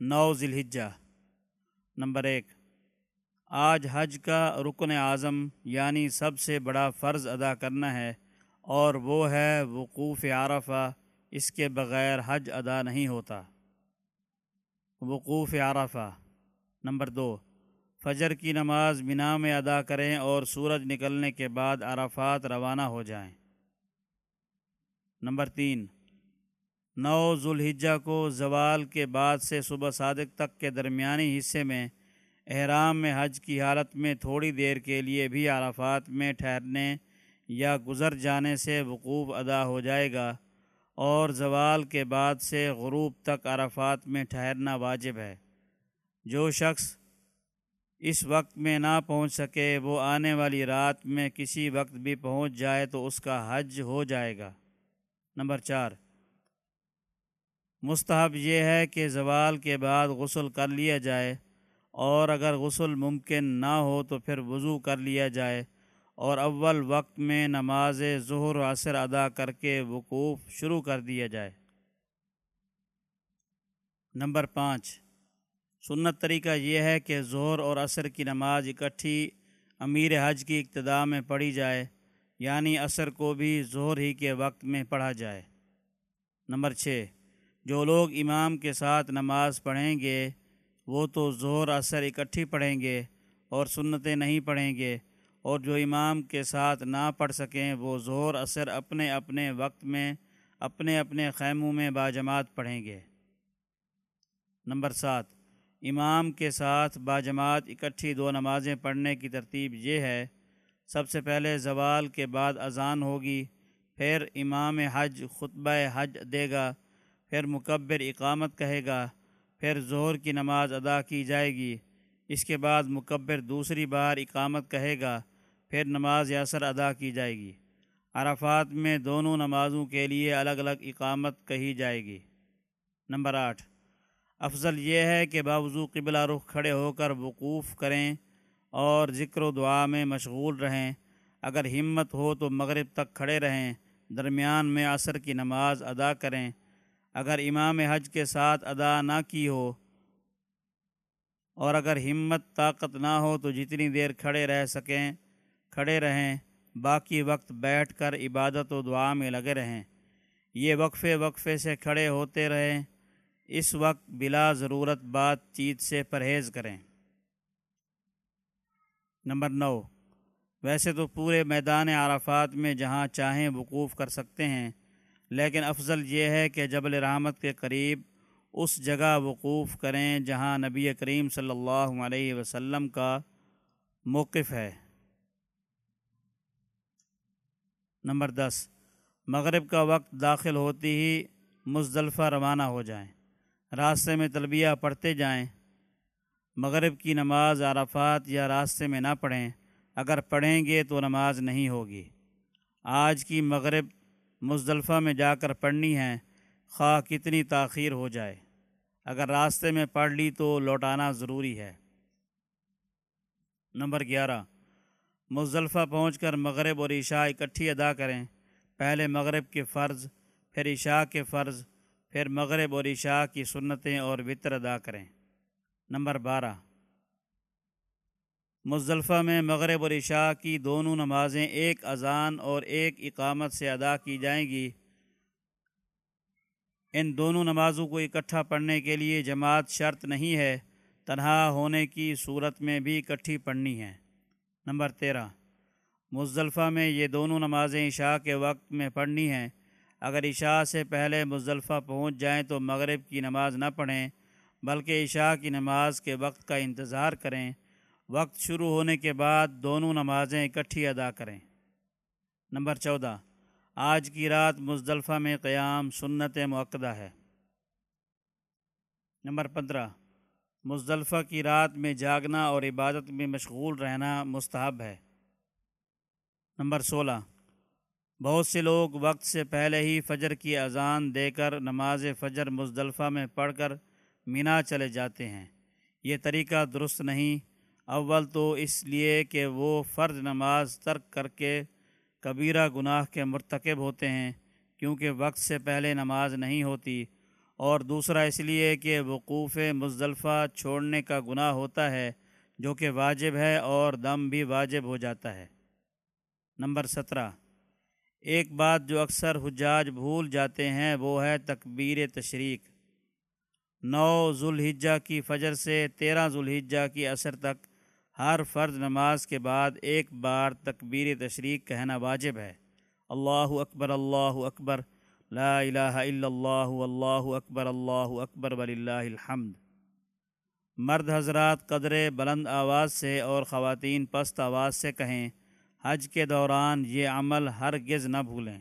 نو ذی الحجہ نمبر ایک، آج حج کا رکن اعظم یعنی سب سے بڑا فرض ادا کرنا ہے اور وہ ہے وقوف عرفہ، اس کے بغیر حج ادا نہیں ہوتا۔ وقوف عرفہ، نمبر دو، فجر کی نماز بنا میں ادا کریں اور سورج نکلنے کے بعد عرفات روانہ ہو جائیں۔ نمبر تین نو ذوالحجہ کو زوال کے بعد سے صبح صادق تک کے درمیانی حصے میں احرام میں حج کی حالت میں تھوڑی دیر کے لیے بھی عرفات میں ٹھہرنے یا گزر جانے سے وقوف ادا ہو جائے گا اور زوال کے بعد سے غروب تک عرفات میں ٹھہرنا واجب ہے۔ جو شخص اس وقت میں نہ پہنچ سکے، وہ آنے والی رات میں کسی وقت بھی پہنچ جائے تو اس کا حج ہو جائے گا۔ نمبر چار مستحب یہ ہے کہ زوال کے بعد غسل کر لیا جائے، اور اگر غسل ممکن نہ ہو تو پھر وضو کر لیا جائے، اور اول وقت میں نماز ظہر و عصر ادا کر کے وقوف شروع کر دیا جائے۔ نمبر پانچ، سنت طریقہ یہ ہے کہ ظہر اور عصر کی نماز اکٹھی امیر حج کی ابتدا میں پڑھی جائے یعنی عصر کو بھی ظہر ہی کے وقت میں پڑھا جائے۔ نمبر چھ جو لوگ امام کے ساتھ نماز پڑھیں گے، وہ تو زہر اثر اکٹھی پڑھیں گے اور سنتیں نہیں پڑھیں گے، اور جو امام کے ساتھ نہ پڑھ سکیں، وہ زہر اثر اپنے اپنے وقت میں، اپنے اپنے خیموں میں باجماعت پڑھیں گے۔ نمبر سات، امام کے ساتھ باجماعت اکٹھی دو نمازیں پڑھنے کی ترتیب یہ ہے، سب سے پہلے زوال کے بعد اذان ہوگی، پھر امام حج، خطبہ حج دے گا پھر مکبر اقامت کہے گا، پھر ظہر کی نماز ادا کی جائے گی۔ اس کے بعد مکبر دوسری بار اقامت کہے گا، پھر نماز یاسر ادا کی جائے گی۔ عرفات میں دونوں نمازوں کے لیے الگ الگ اقامت کہی جائے گی۔ نمبر آٹھ۔ افضل یہ ہے کہ باوضو قبلہ رخ کھڑے ہو کر وقوف کریں اور ذکر و دعا میں مشغول رہیں۔ اگر ہمت ہو تو مغرب تک کھڑے رہیں، درمیان میں عصر کی نماز ادا کریں۔ اگر امام حج کے ساتھ ادا نہ کی ہو اور اگر ہمت طاقت نہ ہو تو جتنی دیر کھڑے رہ سکیں، کھڑے رہیں، باقی وقت بیٹھ کر عبادت و دعا میں لگے رہیں۔ یہ وقفے وقفے سے کھڑے ہوتے رہیں۔ اس وقت بلا ضرورت بات چیت سے پرہیز کریں۔ نمبر نو، ویسے تو پورے میدان عرفات میں جہاں چاہیں وقوف کر سکتے ہیں لیکن افضل یہ ہے کہ جبل رحمت کے قریب اس جگہ وقوف کریں جہاں نبی کریم صلی اللہ علیہ وسلم کا موقف ہے۔ نمبر دس، مغرب کا وقت داخل ہوتی ہی مزدلفہ روانہ ہو جائیں، راستے میں تلبیہ پڑھتے جائیں۔ مغرب کی نماز عرفات یا راستے میں نہ پڑھیں، اگر پڑھیں گے تو نماز نہیں ہوگی۔ آج کی مغرب مزدلفہ میں جا کر پڑھنی ہے، خواہ کتنی تاخیر ہو جائے۔ اگر راستے میں پڑھ لی تو لوٹانا ضروری ہے۔ نمبر گیارہ، مزدلفہ پہنچ کر مغرب اور عشاء اکٹھی ادا کریں۔ پہلے مغرب کے فرض، پھر عشاء کے فرض، پھر مغرب اور عشاء کی سنتیں اور وطر ادا کریں۔ نمبر بارہ مزدلفہ میں مغرب اور عشاء کی دونوں نمازیں ایک اذان اور ایک اقامت سے ادا کی جائیں گی۔ ان دونوں نمازوں کو اکٹھا پڑھنے کے لیے جماعت شرط نہیں ہے، تنہا ہونے کی صورت میں بھی اکٹھی پڑھنی ہے۔ نمبر تیرہ، مزدلفہ میں یہ دونوں نمازیں عشاء کے وقت میں پڑھنی ہیں۔ اگر عشاء سے پہلے مزدلفہ پہنچ جائیں تو مغرب کی نماز نہ پڑھیں، بلکہ عشاء کی نماز کے وقت کا انتظار کریں۔ وقت شروع ہونے کے بعد دونوں نمازیں اکٹھی ادا کریں۔ نمبر چودہ، آج کی رات مزدلفہ میں قیام سنت معقدہ ہے۔ نمبر پندرہ، مزدلفہ کی رات میں جاگنا اور عبادت میں مشغول رہنا مستحب ہے۔ نمبر سولہ، بہت سے لوگ وقت سے پہلے ہی فجر کی اذان دے کر نماز فجر مزدلفہ میں پڑھ کر مینا چلے جاتے ہیں۔ یہ طریقہ درست نہیں۔ اول تو اس لیے کہ وہ فرض نماز ترک کر کے کبیرہ گناہ کے مرتکب ہوتے ہیں، کیونکہ وقت سے پہلے نماز نہیں ہوتی۔ اور دوسرا اس لیے کہ وقوف مزدلفہ چھوڑنے کا گناہ ہوتا ہے، جو کہ واجب ہے اور دم بھی واجب ہو جاتا ہے۔ نمبر سترہ۔ ایک بات جو اکثر حجاج بھول جاتے ہیں وہ ہے تکبیر تشریق۔ نو ذوالحجہ کی فجر سے تیرہ ذوالحجہ کی عصر تک ہر فرض نماز کے بعد ایک بار تکبیر تشریق کہنا واجب ہے۔ اللہ اکبر اللہ اکبر، لا الہ الا اللہ اللہ اکبر اللہ اکبر، وللہ الحمد۔ مرد حضرات قدر بلند آواز سے اور خواتین پست آواز سے کہیں، حج کے دوران یہ عمل ہرگز نہ بھولیں۔